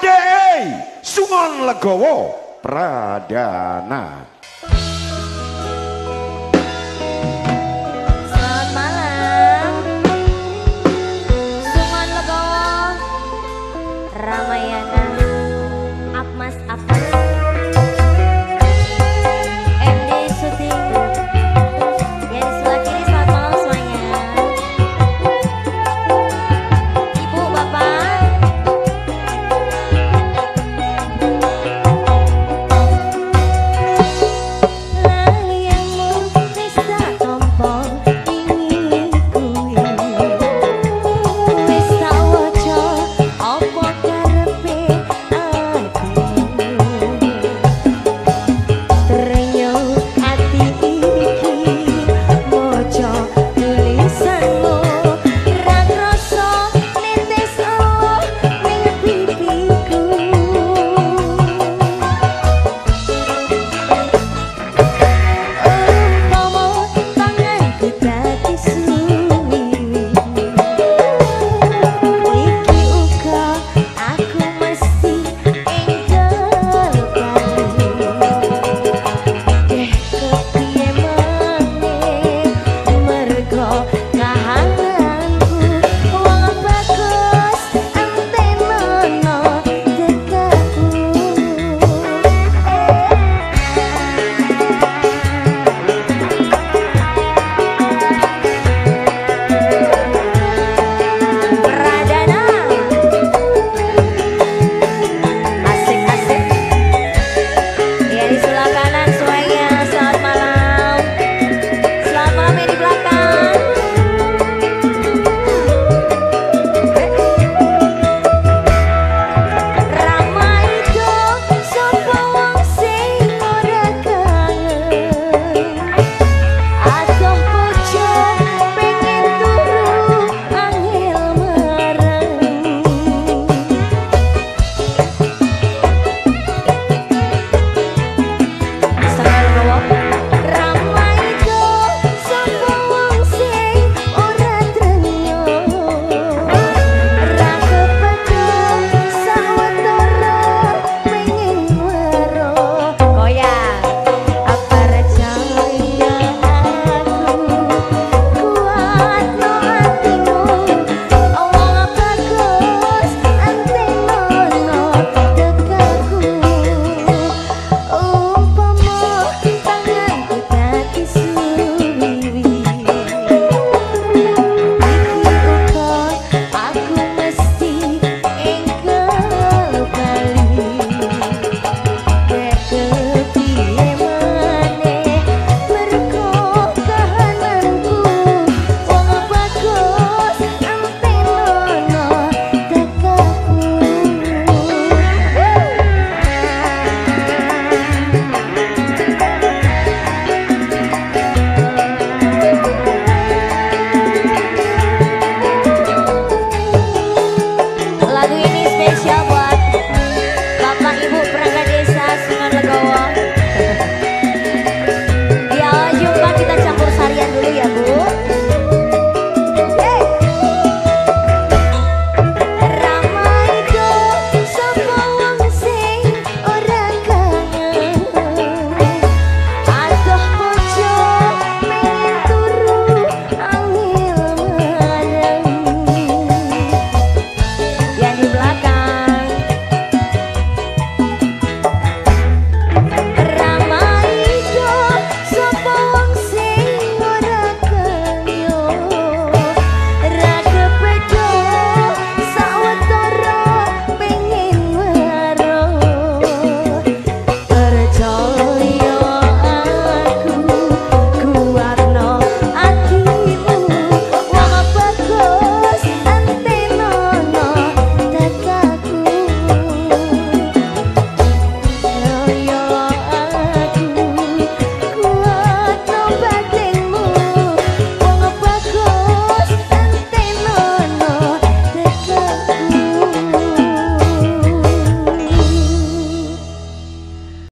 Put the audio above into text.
ADE Sungon Legowo Pradana.